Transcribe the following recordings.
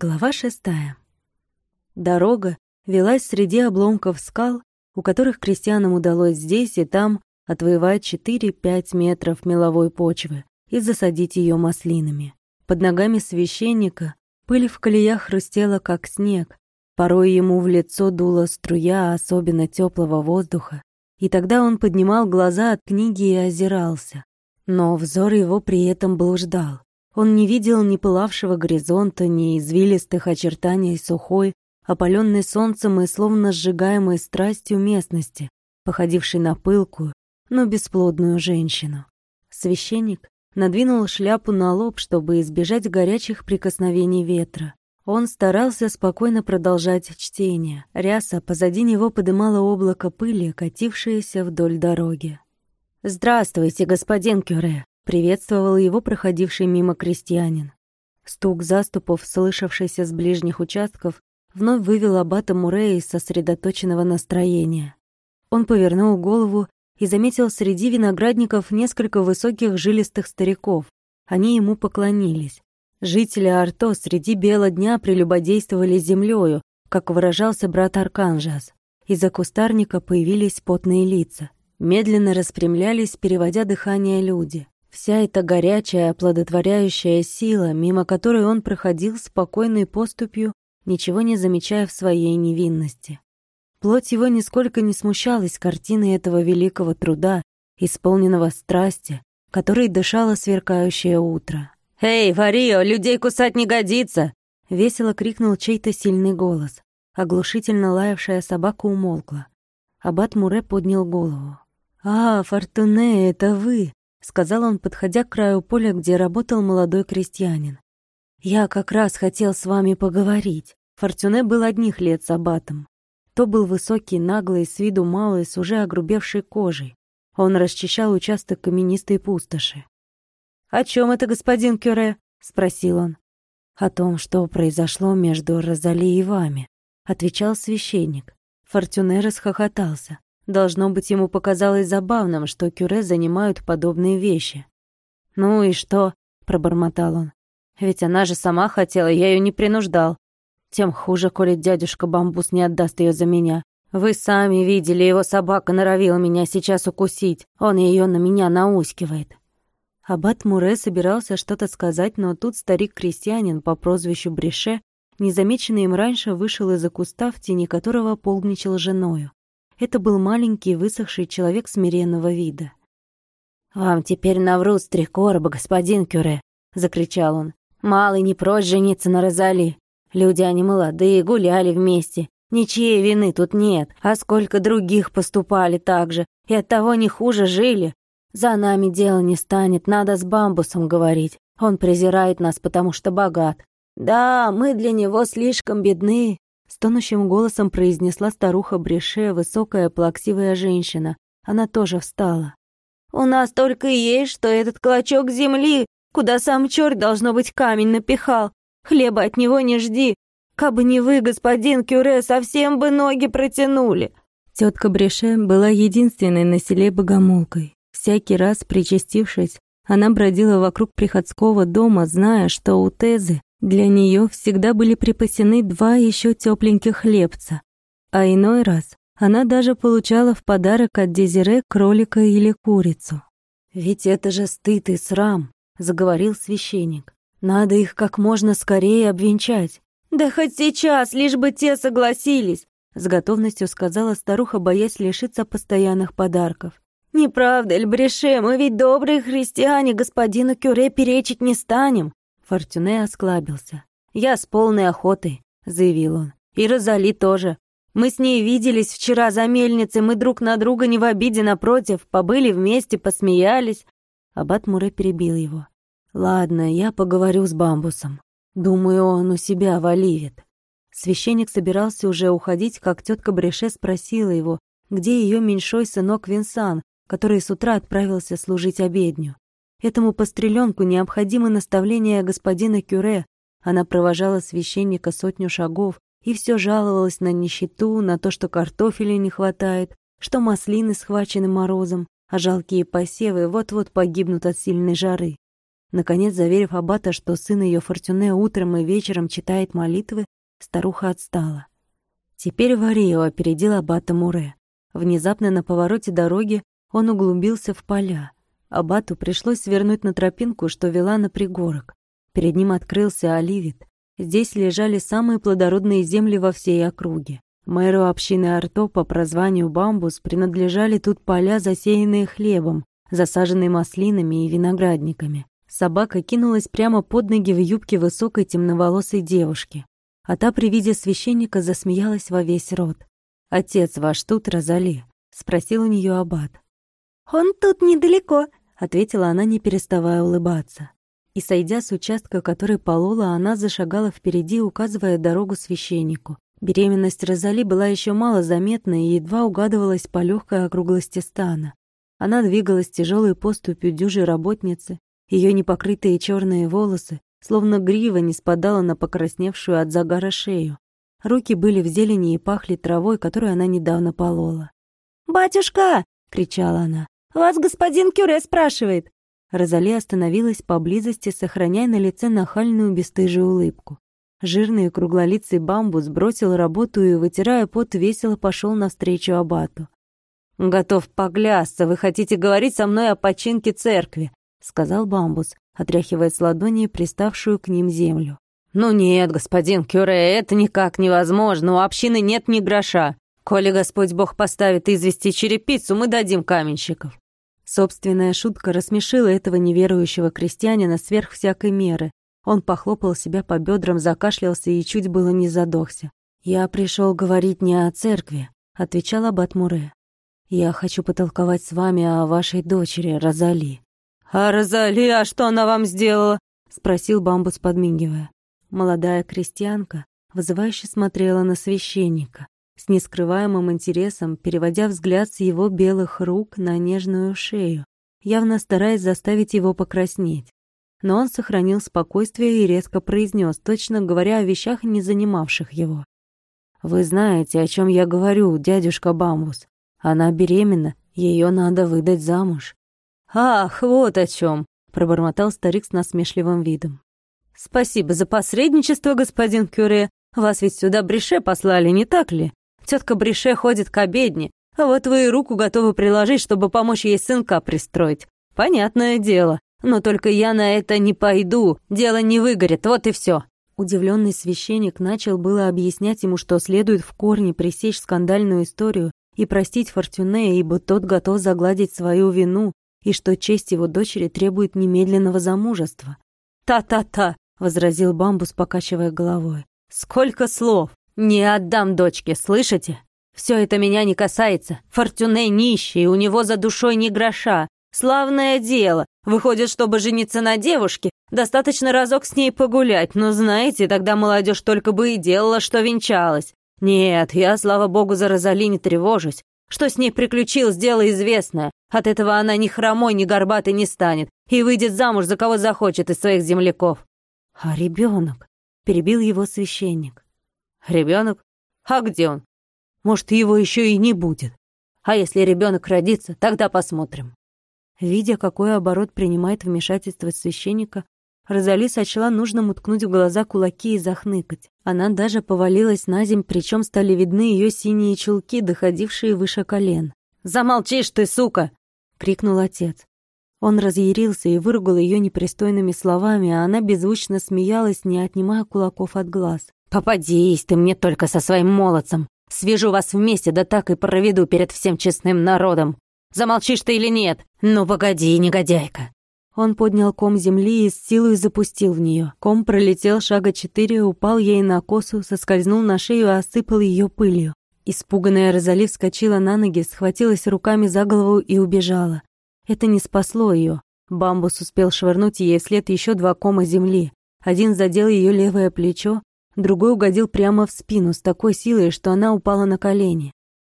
Глава шестая. Дорога велась среди обломков скал, у которых крестьянам удалось здесь и там отвоевать 4-5 метров меловой почвы и засадить ее маслинами. Под ногами священника пыль в колеях хрустела, как снег, порой ему в лицо дула струя особенно теплого воздуха, и тогда он поднимал глаза от книги и озирался. Но взор его при этом блуждал. Он не видел ни пылавшего горизонта, ни извилистых очертаний сухой, опаленной солнцем и словно сжигаемой страстью местности, походившей на пылкую, но бесплодную женщину. Священник надвинул шляпу на лоб, чтобы избежать горячих прикосновений ветра. Он старался спокойно продолжать чтение. Ряса позади него подымала облако пыли, катившееся вдоль дороги. «Здравствуйте, господин Кюре!» Приветствовал его проходивший мимо крестьянин. Стук заступов, слышавшийся с ближних участков, вновь вывел аббата Мурея из сосредоточенного настроения. Он повернул голову и заметил среди виноградников несколько высоких жилистых стариков. Они ему поклонились. Жители Арто среди бела дня прелюбодействовали землею, как выражался брат Арканжас. Из-за кустарника появились потные лица. Медленно распрямлялись, переводя дыхание люди. Вся эта горячая, оплодотворяющая сила, мимо которой он проходил спокойной поступью, ничего не замечая в своей невинности. Плоть его нисколько не смущалась картиной этого великого труда, исполненного страсти, которой дышало сверкающее утро. «Эй, Варио, людей кусать не годится!» — весело крикнул чей-то сильный голос. Оглушительно лаявшая собака умолкла. Аббат Муре поднял голову. «А, Фортуне, это вы!» — сказал он, подходя к краю поля, где работал молодой крестьянин. «Я как раз хотел с вами поговорить». Фортюне был одних лет с аббатом. То был высокий, наглый, с виду малый, с уже огрубевшей кожей. Он расчищал участок каменистой пустоши. «О чем это, господин Кюре?» — спросил он. «О том, что произошло между Розали и вами», — отвечал священник. Фортюне расхохотался. Должно быть, ему показалось забавным, что кюре занимают подобные вещи. «Ну и что?» — пробормотал он. «Ведь она же сама хотела, я ее не принуждал. Тем хуже, коли дядюшка Бамбус не отдаст ее за меня. Вы сами видели, его собака норовила меня сейчас укусить. Он ее на меня наускивает». Аббат Муре собирался что-то сказать, но тут старик-крестьянин по прозвищу Бреше, незамеченный им раньше, вышел из-за куста, в тени которого полничал женою. Это был маленький высохший человек смиренного вида. «Вам теперь наврут три короба, господин Кюре!» — закричал он. «Малый не прочь жениться на Розали. Люди они молодые, гуляли вместе. Ничьей вины тут нет, а сколько других поступали так же, и оттого не хуже жили. За нами дело не станет, надо с бамбусом говорить. Он презирает нас, потому что богат. Да, мы для него слишком бедны, Стонущим голосом произнесла старуха Бреше, высокая плаксивая женщина. Она тоже встала. «У нас только и есть, что этот клочок земли, куда сам черт, должно быть, камень напихал. Хлеба от него не жди. Кабы не вы, господин Кюре, совсем бы ноги протянули». Тетка Бреше была единственной на селе богомолкой. Всякий раз, причастившись, она бродила вокруг приходского дома, зная, что у Тезы для нее всегда были припасены два еще тепленьких хлебца, а иной раз она даже получала в подарок от Дезире кролика или курицу. «Ведь это же стыд и срам», — заговорил священник. «Надо их как можно скорее обвенчать». «Да хоть сейчас, лишь бы те согласились», — с готовностью сказала старуха, боясь лишиться постоянных подарков. «Не правда, Эльбреше, мы ведь добрые христиане, господину Кюре перечить не станем. Фортюне осклабился. «Я с полной охотой», — заявил он. «И Розали тоже. Мы с ней виделись вчера за мельницей, мы друг на друга не в обиде, напротив, побыли вместе, посмеялись». Аббат Муре перебил его. «Ладно, я поговорю с Бамбусом. Думаю, он у себя в Оливет». Священник собирался уже уходить, как тетка Бреше спросила его, где ее меньшой сынок Винсан, который с утра отправился служить обедню. Этому постреленку необходимо наставление господина Кюре. Она провожала священника сотню шагов и все жаловалась на нищету, на то, что картофеля не хватает, что маслины схвачены морозом, а жалкие посевы вот-вот погибнут от сильной жары. Наконец, заверив Аббата, что сын ее Фортюне утром и вечером читает молитвы, старуха отстала. Теперь Варио опередил Аббата Муре. Внезапно на повороте дороги он углубился в поля. Аббату пришлось свернуть на тропинку, что вела на пригорок. Перед ним открылся оливит. Здесь лежали самые плодородные земли во всей округе. Мэру общины Арто по прозванию Бамбус принадлежали тут поля, засеянные хлебом, засаженные маслинами и виноградниками. Собака кинулась прямо под ноги в юбке высокой темноволосой девушки, а та при виде священника засмеялась во весь рот. «Отец ваш тут, Розали?» — спросил у нее аббат. «Он тут недалеко», — ответила она, не переставая улыбаться. И, сойдя с участка, который полола, она зашагала впереди, указывая дорогу священнику. Беременность Розали была еще мало заметна и едва угадывалась по легкой округлости стана. Она двигалась тяжелой поступью дюжей работницы, ее непокрытые черные волосы, словно грива, не спадала на покрасневшую от загара шею. Руки были в зелени и пахли травой, которую она недавно полола. «Батюшка!» — кричала она. «Вас господин Кюре спрашивает!» Розали остановилась поблизости, сохраняя на лице нахальную бесстыжую улыбку. Жирный круглолицый бамбус бросил работу и, вытирая пот, весело пошел навстречу абату. «Готов поклясться, вы хотите говорить со мной о починке церкви. — сказал бамбус, отряхивая с ладони приставшую к ним землю. «Ну нет, господин Кюре, это никак невозможно, у общины нет ни гроша. Коли Господь Бог поставит извести черепицу, мы дадим каменщиков». Собственная шутка рассмешила этого неверующего крестьянина сверх всякой меры. Он похлопал себя по бедрам, закашлялся и чуть было не задохся. «Я пришел говорить не о церкви», — отвечал Аббат Муре. «Я хочу потолковать с вами о вашей дочери, Розали». «А Розали, а что она вам сделала?» — спросил Бамбус, подмигивая. Молодая крестьянка вызывающе смотрела на священника, с нескрываемым интересом, переводя взгляд с его белых рук на нежную шею, явно стараясь заставить его покраснеть. Но он сохранил спокойствие и резко произнес, точно говоря о вещах, не занимавших его. «Вы знаете, о чем я говорю, дядюшка Бамбус. Она беременна, ее надо выдать замуж». «Ах, вот о чем, пробормотал старик с насмешливым видом. «Спасибо за посредничество, господин Кюре. Вас ведь сюда Брише послали, не так ли? Тетка Брише ходит к обедне, а вот вы и руку готовы приложить, чтобы помочь ей сынка пристроить. Понятное дело. Но только я на это не пойду, дело не выгорит, вот и все. Удивленный священник начал было объяснять ему, что следует в корне пресечь скандальную историю и простить Фортюне, ибо тот готов загладить свою вину, и что честь его дочери требует немедленного замужества. «Та-та-та!» — возразил Бамбус, покачивая головой. «Сколько слов! Не отдам дочке, слышите? Все это меня не касается. Фортюне нищий, у него за душой ни гроша. Славное дело. Выходит, чтобы жениться на девушке, достаточно разок с ней погулять, но знаете, тогда молодежь только бы и делала, что венчалась. Нет, я, слава богу, за Розали не тревожусь. Что с ней приключилось, дело известное. От этого она ни хромой, ни горбатой не станет и выйдет замуж за кого захочет из своих земляков. А ребенок? Перебил его священник. Ребенок? А где он? Может, его еще и не будет. А если ребенок родится, тогда посмотрим. Видя, какой оборот принимает вмешательство священника, Розали сочла нужным уткнуть в глаза кулаки и захныкать. Она даже повалилась на земь, причем стали видны ее синие чулки, доходившие выше колен. «Замолчишь ты, сука!» — крикнул отец. Он разъярился и выругал ее непристойными словами, а она беззвучно смеялась, не отнимая кулаков от глаз. «Попадись ты мне только со своим молодцем! Свяжу вас вместе, да так и проведу перед всем честным народом! Замолчишь ты или нет? Ну, погоди, негодяйка!» Он поднял ком земли и с силой запустил в нее. Ком пролетел шага четыре, упал ей на косу, соскользнул на шею и осыпал ее пылью. Испуганная Розали вскочила на ноги, схватилась руками за голову и убежала. Это не спасло ее. Бамбус успел швырнуть ей вслед еще два кома земли. Один задел ее левое плечо, другой угодил прямо в спину с такой силой, что она упала на колени.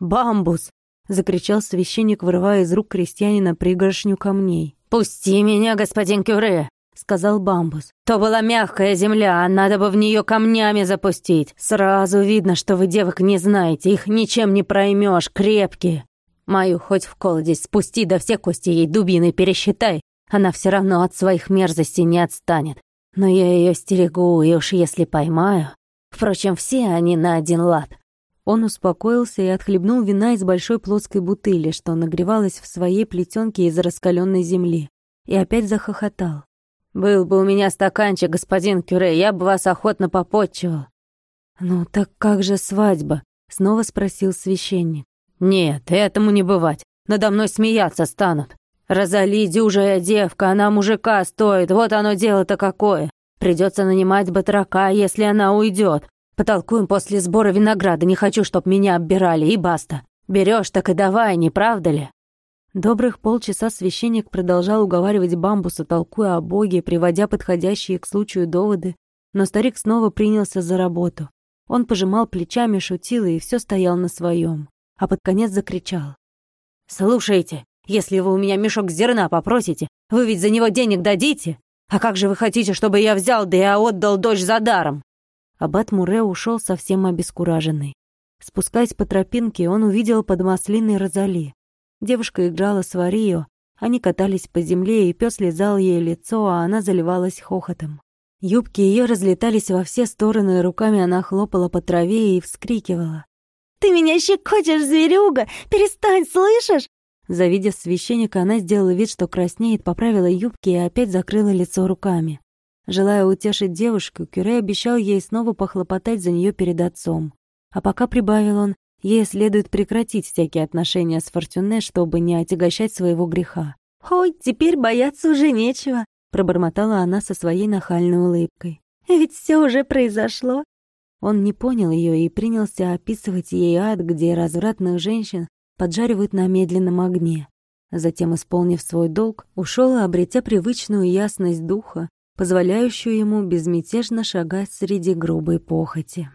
«Бамбус!» — закричал священник, вырывая из рук крестьянина пригоршню камней. «Пусти меня, господин Кюре!» — сказал Бамбус. «То была мягкая земля, а надо бы в нее камнями запустить. Сразу видно, что вы девок не знаете, их ничем не проймешь, крепкие. Мою хоть в колодец спусти, да все кости ей дубиной пересчитай. Она все равно от своих мерзостей не отстанет. Но я ее стерегу, и уж если поймаю... Впрочем, все они на один лад. Он успокоился и отхлебнул вина из большой плоской бутыли, что нагревалась в своей плетенке из раскаленной земли, и опять захохотал. «Был бы у меня стаканчик, господин Кюре, я бы вас охотно попотчевал». «Ну так как же свадьба?» — снова спросил священник. «Нет, этому не бывать. Надо мной смеяться станут. Розали дюжая девка, она мужика стоит, вот оно дело-то какое. Придется нанимать батрака, если она уйдет. Потолкуем после сбора винограда, не хочу, чтоб меня оббирали, и баста. Берешь, так и давай, не правда ли?» Добрых полчаса священник продолжал уговаривать бамбуса, толкуя о Боге, приводя подходящие к случаю доводы, но старик снова принялся за работу. Он пожимал плечами, шутил и все стоял на своем, а под конец закричал. «Слушайте, если вы у меня мешок зерна попросите, вы ведь за него денег дадите? А как же вы хотите, чтобы я взял, да я отдал дочь за даром?» Аббат Муре ушел совсем обескураженный. Спускаясь по тропинке, он увидел под маслиной Розали. Девушка играла с Варио, они катались по земле, и пес лизал ей лицо, а она заливалась хохотом. Юбки ее разлетались во все стороны, и руками она хлопала по траве и вскрикивала. «Ты меня щекочешь, зверюга! Перестань, слышишь?» Завидев священника, она сделала вид, что краснеет, поправила юбки и опять закрыла лицо руками. Желая утешить девушку, Кюре обещал ей снова похлопотать за нее перед отцом. А пока прибавил он, ей следует прекратить всякие отношения с Фортюне, чтобы не отягощать своего греха. «Ой, теперь бояться уже нечего», — пробормотала она со своей нахальной улыбкой. «Ведь все уже произошло». Он не понял ее и принялся описывать ей ад, где развратных женщин поджаривают на медленном огне. Затем, исполнив свой долг, ушел, обретя привычную ясность духа, позволяющую ему безмятежно шагать среди грубой похоти.